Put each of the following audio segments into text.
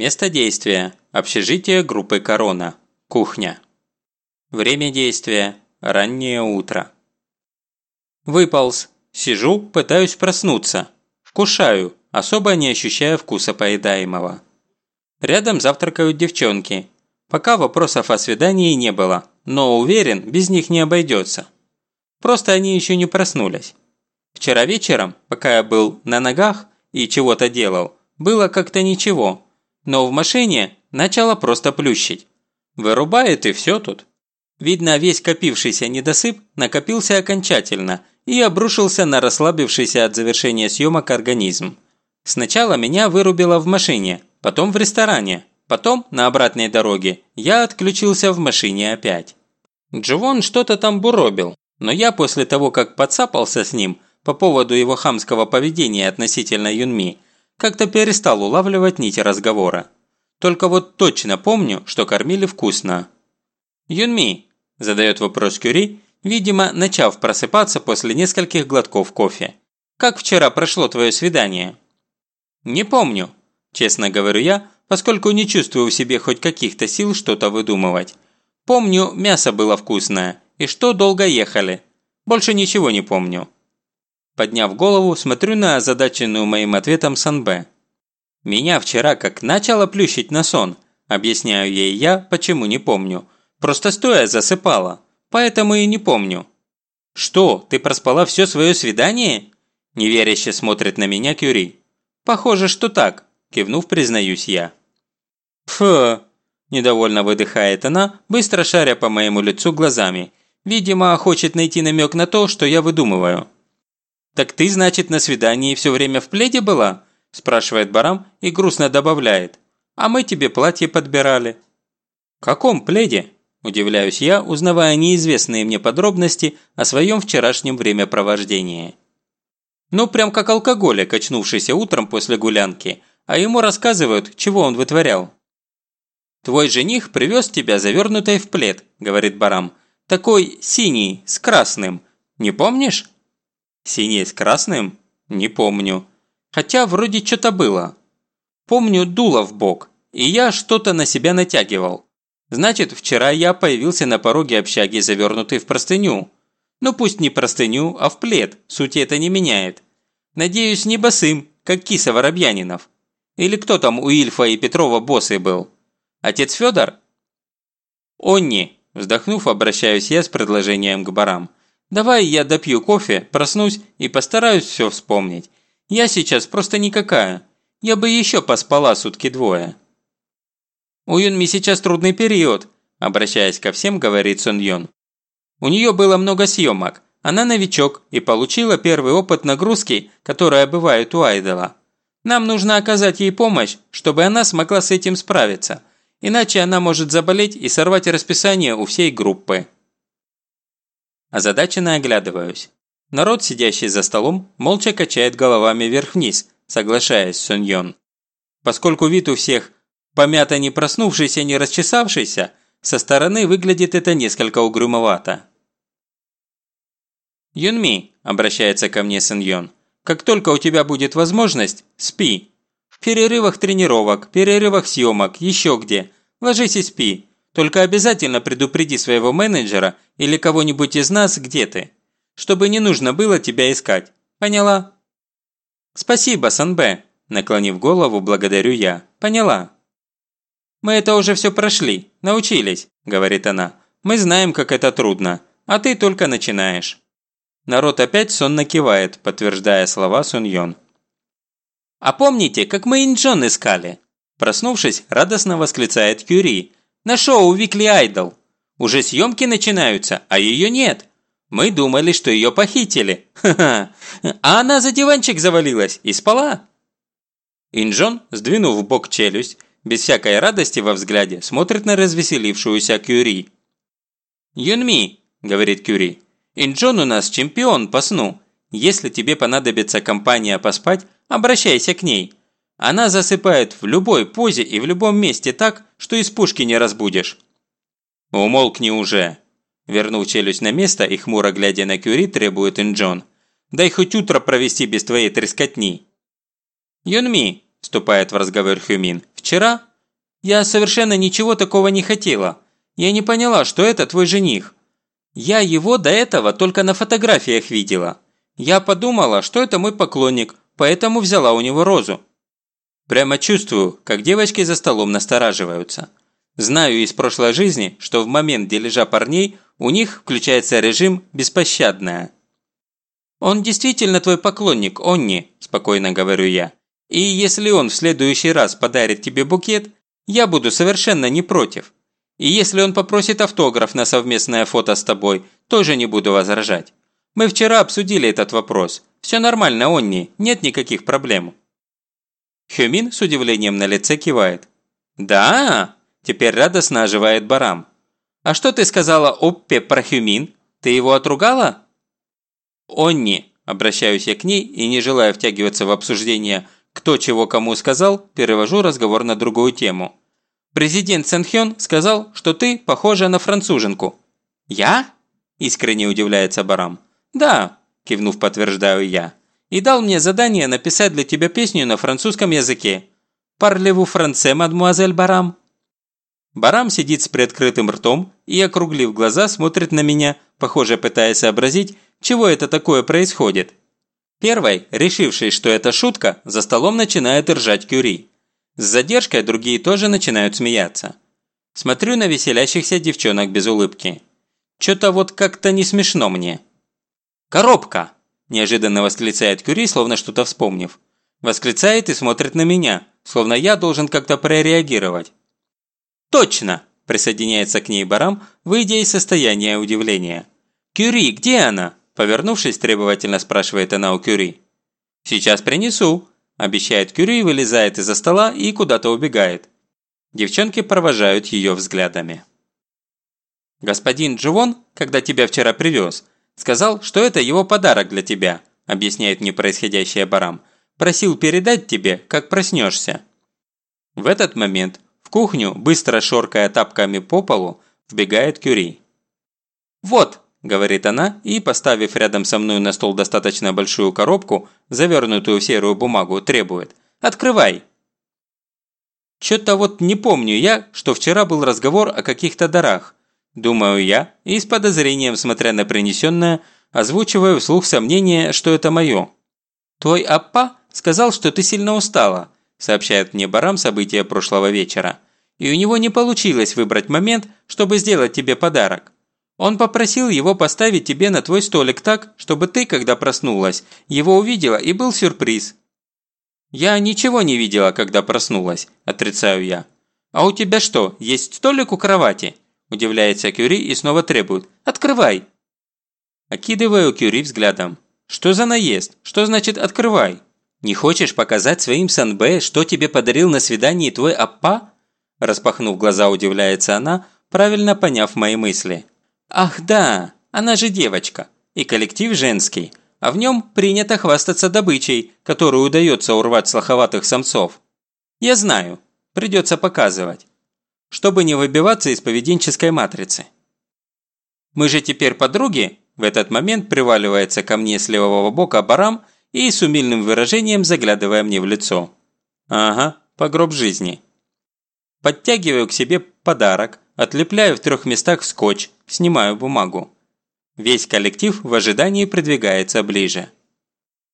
Место действия – общежитие группы «Корона». Кухня. Время действия – раннее утро. Выполз. Сижу, пытаюсь проснуться. Вкушаю, особо не ощущая вкуса поедаемого. Рядом завтракают девчонки. Пока вопросов о свидании не было, но уверен, без них не обойдется. Просто они еще не проснулись. Вчера вечером, пока я был на ногах и чего-то делал, было как-то ничего, но в машине начало просто плющить. Вырубает и все тут. Видно, весь копившийся недосып накопился окончательно и обрушился на расслабившийся от завершения съемок организм. Сначала меня вырубило в машине, потом в ресторане, потом на обратной дороге я отключился в машине опять. Дживон что-то там буробил, но я после того, как подцапался с ним по поводу его хамского поведения относительно Юнми, как-то перестал улавливать нити разговора. Только вот точно помню, что кормили вкусно. «Юнми», – задает вопрос Кюри, видимо, начав просыпаться после нескольких глотков кофе. «Как вчера прошло твое свидание?» «Не помню», – честно говорю я, поскольку не чувствую в себе хоть каких-то сил что-то выдумывать. Помню, мясо было вкусное, и что долго ехали. Больше ничего не помню. Подняв голову, смотрю на озадаченную моим ответом Санбе. Меня вчера как начало плющить на сон. Объясняю ей я, почему не помню. Просто стоя засыпала. Поэтому и не помню. «Что, ты проспала все свое свидание?» Неверяще смотрит на меня Кюри. «Похоже, что так», кивнув, признаюсь я. «Пф!» – недовольно выдыхает она, быстро шаря по моему лицу глазами Видимо, хочет найти намек на то, что я выдумываю. «Так ты, значит, на свидании все время в пледе была?» – спрашивает Барам и грустно добавляет. «А мы тебе платье подбирали». «Каком пледе?» – удивляюсь я, узнавая неизвестные мне подробности о своем вчерашнем времяпровождении. Ну, прям как алкоголик, очнувшийся утром после гулянки, а ему рассказывают, чего он вытворял. «Твой жених привез тебя завернутой в плед», – говорит Барам, такой синий, с красным. Не помнишь?» «Синий с красным? Не помню. Хотя вроде что-то было. Помню дуло в бок, и я что-то на себя натягивал. Значит, вчера я появился на пороге общаги, завернутый в простыню. Ну пусть не простыню, а в плед, сути это не меняет. Надеюсь, не босым, как киса Воробьянинов. Или кто там у Ильфа и Петрова боссой был? Отец Федор? Онни, Вздохнув, обращаюсь я с предложением к барам. «Давай я допью кофе, проснусь и постараюсь все вспомнить. Я сейчас просто никакая. Я бы еще поспала сутки двое». «У Юнми сейчас трудный период», – обращаясь ко всем, говорит Сон Йон. «У нее было много съемок. Она новичок и получила первый опыт нагрузки, которая бывает у айдола. Нам нужно оказать ей помощь, чтобы она смогла с этим справиться. Иначе она может заболеть и сорвать расписание у всей группы. Озадаченно оглядываюсь. Народ, сидящий за столом, молча качает головами вверх-вниз, соглашаясь с Суньон. Поскольку вид у всех помято не проснувшийся, не расчесавшийся, со стороны выглядит это несколько угрюмовато. «Юнми», – обращается ко мне Сэн как только у тебя будет возможность, спи перерывах тренировок, перерывах съемок, еще где. Ложись и спи. Только обязательно предупреди своего менеджера или кого-нибудь из нас, где ты. Чтобы не нужно было тебя искать. Поняла? Спасибо, Санбэ. Наклонив голову, благодарю я. Поняла. Мы это уже все прошли, научились, говорит она. Мы знаем, как это трудно, а ты только начинаешь. Народ опять сонно кивает, подтверждая слова Сун Йон. «А помните, как мы Инджон искали?» Проснувшись, радостно восклицает Кюри. «На шоу Викли Айдол. Уже съемки начинаются, а ее нет. Мы думали, что ее похитили. Ха-ха. А она за диванчик завалилась и спала». Инджон, сдвинув бок челюсть, без всякой радости во взгляде, смотрит на развеселившуюся Кюри. «Юнми», – говорит Кюри, – «Инджон у нас чемпион по сну. Если тебе понадобится компания поспать, Обращайся к ней. Она засыпает в любой позе и в любом месте так, что из пушки не разбудишь». «Умолкни уже!» Вернув челюсть на место и хмуро глядя на Кюри, требует Инджон. «Дай хоть утро провести без твоей трескотни!» «Юнми», – вступает в разговор Хюмин, – «вчера Я совершенно ничего такого не хотела. Я не поняла, что это твой жених. Я его до этого только на фотографиях видела. Я подумала, что это мой поклонник, поэтому взяла у него розу. Прямо чувствую, как девочки за столом настораживаются. Знаю из прошлой жизни, что в момент дележа парней у них включается режим «беспощадная». «Он действительно твой поклонник, Онни», – спокойно говорю я. «И если он в следующий раз подарит тебе букет, я буду совершенно не против. И если он попросит автограф на совместное фото с тобой, тоже не буду возражать. Мы вчера обсудили этот вопрос. Все нормально, Онни, нет никаких проблем». Хюмин с удивлением на лице кивает. «Да?» – теперь радостно оживает Барам. «А что ты сказала Оппе про Хюмин? Ты его отругала?» «Онни», – обращаюсь я к ней и не желая втягиваться в обсуждение, кто чего кому сказал, перевожу разговор на другую тему. «Президент Сэнхён сказал, что ты похожа на француженку». «Я?» – искренне удивляется Барам. «Да», – кивнув, подтверждаю я. «И дал мне задание написать для тебя песню на французском языке. «Парлеву франце, мадмуазель Барам?» Барам сидит с приоткрытым ртом и, округлив глаза, смотрит на меня, похоже, пытаясь сообразить, чего это такое происходит. Первой, решивший, что это шутка, за столом начинает ржать Кюри. С задержкой другие тоже начинают смеяться. Смотрю на веселящихся девчонок без улыбки. Чё-то вот как-то не смешно мне. «Коробка!» – неожиданно восклицает Кюри, словно что-то вспомнив. Восклицает и смотрит на меня, словно я должен как-то прореагировать. «Точно!» – присоединяется к ней Барам, выйдя из состояния удивления. «Кюри, где она?» – повернувшись, требовательно спрашивает она у Кюри. «Сейчас принесу», – обещает Кюри, вылезает из-за стола и куда-то убегает. Девчонки провожают ее взглядами. «Господин Дживон, когда тебя вчера привез, сказал, что это его подарок для тебя», – объясняет мне происходящее Барам. «Просил передать тебе, как проснешься». В этот момент в кухню, быстро шоркая тапками по полу, вбегает Кюри. «Вот», – говорит она и, поставив рядом со мной на стол достаточно большую коробку, завернутую в серую бумагу, требует «Открывай!». Чё-то вот не помню я, что вчера был разговор о каких-то дарах. Думаю я, и с подозрением, смотря на принесенное, озвучиваю вслух сомнение, что это мое. «Твой аппа сказал, что ты сильно устала», сообщает мне Барам события прошлого вечера. И у него не получилось выбрать момент, чтобы сделать тебе подарок. Он попросил его поставить тебе на твой столик так, чтобы ты, когда проснулась, его увидела и был сюрприз. «Я ничего не видела, когда проснулась», – отрицаю я. «А у тебя что, есть столик у кровати?» – удивляется Кюри и снова требует. «Открывай!» Окидываю Кюри взглядом. «Что за наезд? Что значит «открывай»?» «Не хочешь показать своим Санбэ, что тебе подарил на свидании твой аппа?» Распахнув глаза, удивляется она, правильно поняв мои мысли. «Ах да, она же девочка, и коллектив женский, а в нем принято хвастаться добычей, которую удается урвать с лоховатых самцов. Я знаю, придется показывать, чтобы не выбиваться из поведенческой матрицы. Мы же теперь подруги?» В этот момент приваливается ко мне с левого бока барам и с умильным выражением заглядывая мне в лицо. Ага, по гроб жизни. Подтягиваю к себе подарок, отлепляю в трех местах скотч, снимаю бумагу. Весь коллектив в ожидании продвигается ближе.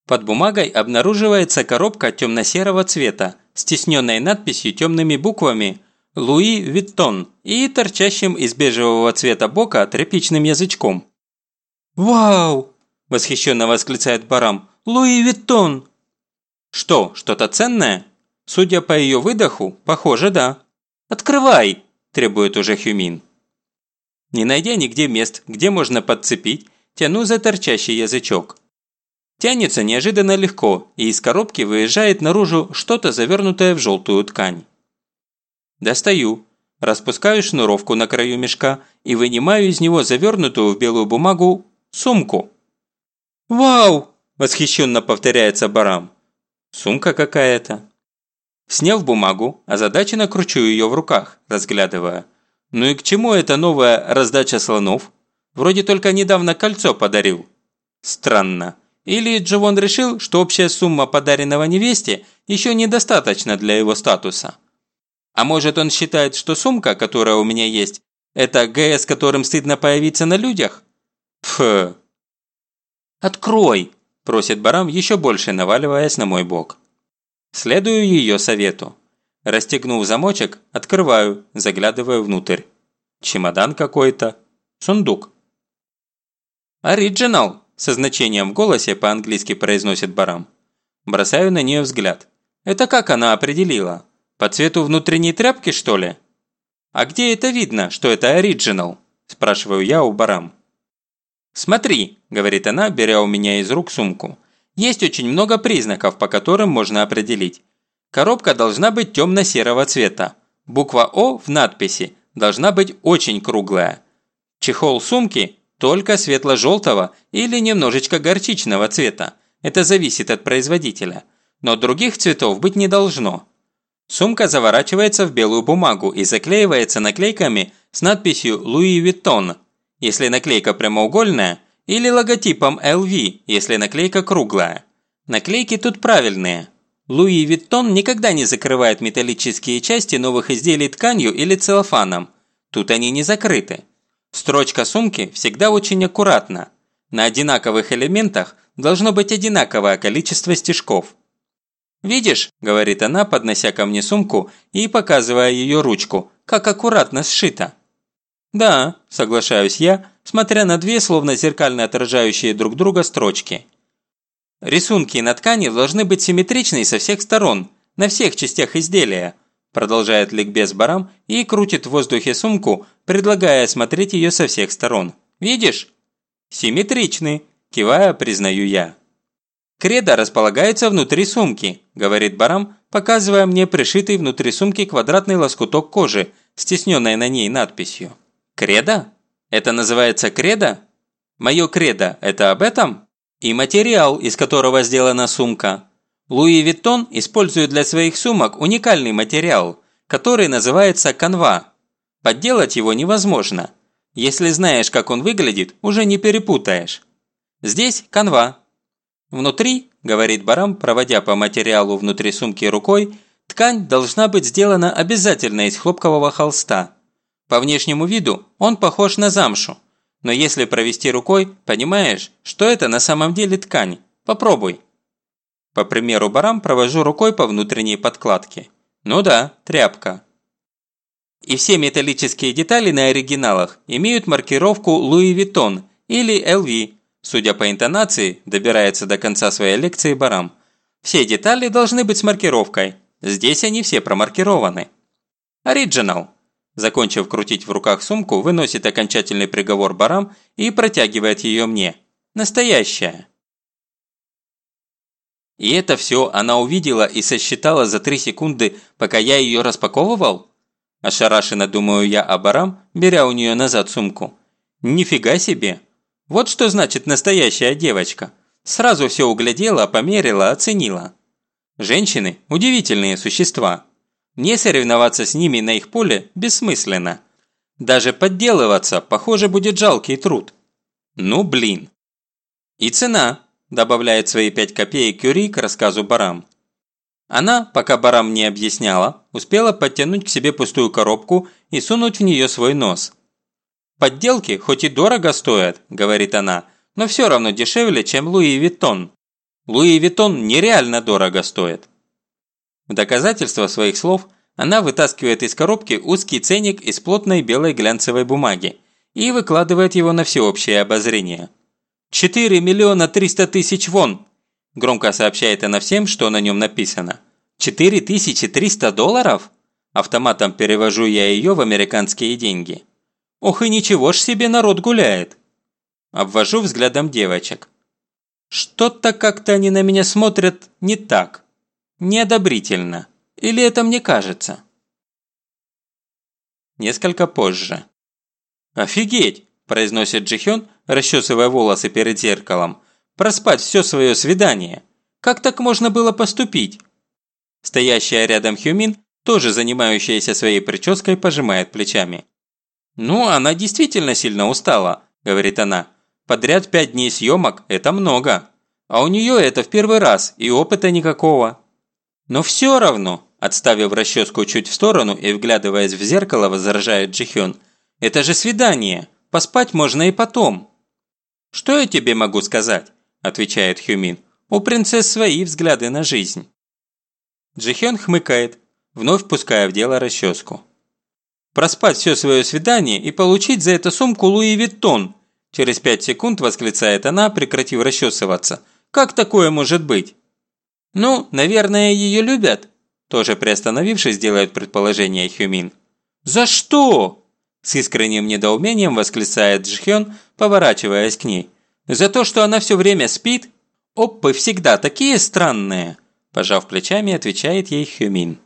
Под бумагой обнаруживается коробка темно-серого цвета с тисненной надписью темными буквами «Луи Виттон» и торчащим из бежевого цвета бока тряпичным язычком. «Вау!» – восхищенно восклицает Барам. Луи Виттон!» «Что, что-то ценное?» Судя по ее выдоху, похоже, да. «Открывай!» – требует уже Хюмин. Не найдя нигде мест, где можно подцепить, тяну за торчащий язычок. Тянется неожиданно легко, и из коробки выезжает наружу что-то завернутое в желтую ткань. Достаю, распускаю шнуровку на краю мешка и вынимаю из него завернутую в белую бумагу сумку. «Вау!» Восхищенно повторяется Барам. Сумка какая-то. Сняв бумагу, озадаченно кручу ее в руках, разглядывая. Ну и к чему эта новая раздача слонов? Вроде только недавно кольцо подарил. Странно. Или Джовон решил, что общая сумма подаренного невесте еще недостаточно для его статуса. А может он считает, что сумка, которая у меня есть, это ГС, которым стыдно появиться на людях? Пф. «Открой!» – просит Барам, еще больше наваливаясь на мой бок. Следую ее совету. Расстегнув замочек, открываю, заглядываю внутрь. Чемодан какой-то. Сундук. «Оригинал!» – со значением в голосе по-английски произносит Барам. Бросаю на нее взгляд. Это как она определила? По цвету внутренней тряпки, что ли? А где это видно, что это оригинал? Спрашиваю я у Барам. «Смотри», – говорит она, беря у меня из рук сумку. «Есть очень много признаков, по которым можно определить. Коробка должна быть темно-серого цвета. Буква О в надписи должна быть очень круглая. Чехол сумки только светло-желтого или немножечко горчичного цвета. Это зависит от производителя. Но других цветов быть не должно. Сумка заворачивается в белую бумагу и заклеивается наклейками с надписью «Луи Виттон», если наклейка прямоугольная, или логотипом LV, если наклейка круглая. Наклейки тут правильные. Луи Виттон никогда не закрывает металлические части новых изделий тканью или целлофаном. Тут они не закрыты. Строчка сумки всегда очень аккуратна. На одинаковых элементах должно быть одинаковое количество стежков. «Видишь», – говорит она, поднося ко мне сумку и показывая ее ручку, как аккуратно сшито. «Да», – соглашаюсь я, смотря на две, словно зеркально отражающие друг друга строчки. «Рисунки на ткани должны быть симметричны со всех сторон, на всех частях изделия», продолжает ликбез Барам и крутит в воздухе сумку, предлагая осмотреть ее со всех сторон. «Видишь?» «Симметричны», – кивая, признаю я. «Кредо располагается внутри сумки», – говорит Барам, показывая мне пришитый внутри сумки квадратный лоскуток кожи, стесненной на ней надписью. «Кредо? Это называется кредо? Мое кредо – это об этом? И материал, из которого сделана сумка. Луи Виттон использует для своих сумок уникальный материал, который называется канва. Подделать его невозможно. Если знаешь, как он выглядит, уже не перепутаешь. Здесь канва, Внутри, говорит Барам, проводя по материалу внутри сумки рукой, ткань должна быть сделана обязательно из хлопкового холста. По внешнему виду он похож на замшу, но если провести рукой, понимаешь, что это на самом деле ткань. Попробуй. По примеру Барам провожу рукой по внутренней подкладке. Ну да, тряпка. И все металлические детали на оригиналах имеют маркировку Louis Vuitton или LV Судя по интонации, добирается до конца своей лекции Барам. Все детали должны быть с маркировкой. Здесь они все промаркированы. Оригинал. Закончив крутить в руках сумку, выносит окончательный приговор Барам и протягивает ее мне. Настоящая. И это все она увидела и сосчитала за три секунды, пока я ее распаковывал? Ошарашенно думаю я о Барам, беря у нее назад сумку. Нифига себе! Вот что значит настоящая девочка. Сразу все углядела, померила, оценила. Женщины – удивительные существа. Не соревноваться с ними на их поле бессмысленно. Даже подделываться, похоже, будет жалкий труд. Ну блин. И цена, добавляет свои пять копеек Кюри к рассказу Барам. Она, пока Барам не объясняла, успела подтянуть к себе пустую коробку и сунуть в нее свой нос. «Подделки хоть и дорого стоят», – говорит она, – «но все равно дешевле, чем Луи Виттон. Луи Виттон нереально дорого стоит». В доказательство своих слов она вытаскивает из коробки узкий ценник из плотной белой глянцевой бумаги и выкладывает его на всеобщее обозрение. «Четыре миллиона триста тысяч вон!» – громко сообщает она всем, что на нем написано. «Четыре тысячи триста долларов?» Автоматом перевожу я ее в американские деньги. Ох и ничего ж себе народ гуляет. Обвожу взглядом девочек. Что-то как-то они на меня смотрят не так. Неодобрительно. Или это мне кажется? Несколько позже. «Офигеть!» – произносит Джихён, расчесывая волосы перед зеркалом. «Проспать все свое свидание. Как так можно было поступить?» Стоящая рядом Хюмин, тоже занимающаяся своей прической, пожимает плечами. «Ну, она действительно сильно устала», – говорит она. «Подряд пять дней съемок – это много. А у нее это в первый раз, и опыта никакого». «Но все равно», – Отставив расческу чуть в сторону и вглядываясь в зеркало, возражает Джихён. «Это же свидание! Поспать можно и потом!» «Что я тебе могу сказать?» – отвечает Хюмин. «У принцесс свои взгляды на жизнь». Джихён хмыкает, вновь пуская в дело расческу. «Проспать все свое свидание и получить за это сумку Луи Виттон!» Через пять секунд восклицает она, прекратив расчесываться. «Как такое может быть?» «Ну, наверное, ее любят», тоже приостановившись, делает предположение Хюмин. «За что?» С искренним недоумением восклицает Джхён, поворачиваясь к ней. «За то, что она все время спит? Оппы всегда такие странные!» Пожав плечами, отвечает ей Хюмин.